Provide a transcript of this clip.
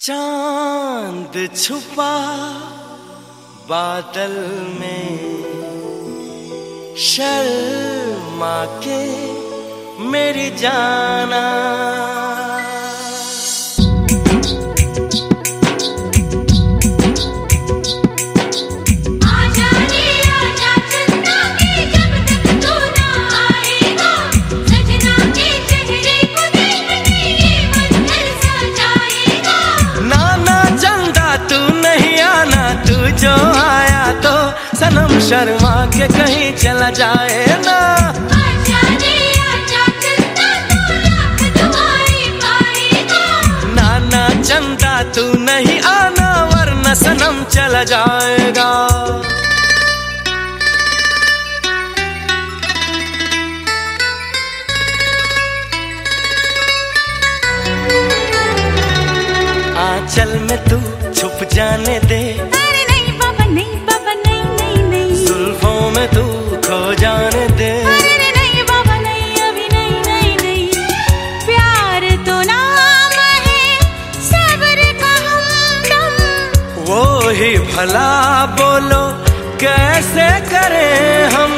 चाँद छुपा बादल में शर्मा के मेरी जाना। शर्मा के कहीं चला जाए ना। नाना चंदा, तू नहीं आना, वरना सनम चला जाएगा। आंचल में तू छुप जाने दे। ही भला बोलो कैसे करें हम?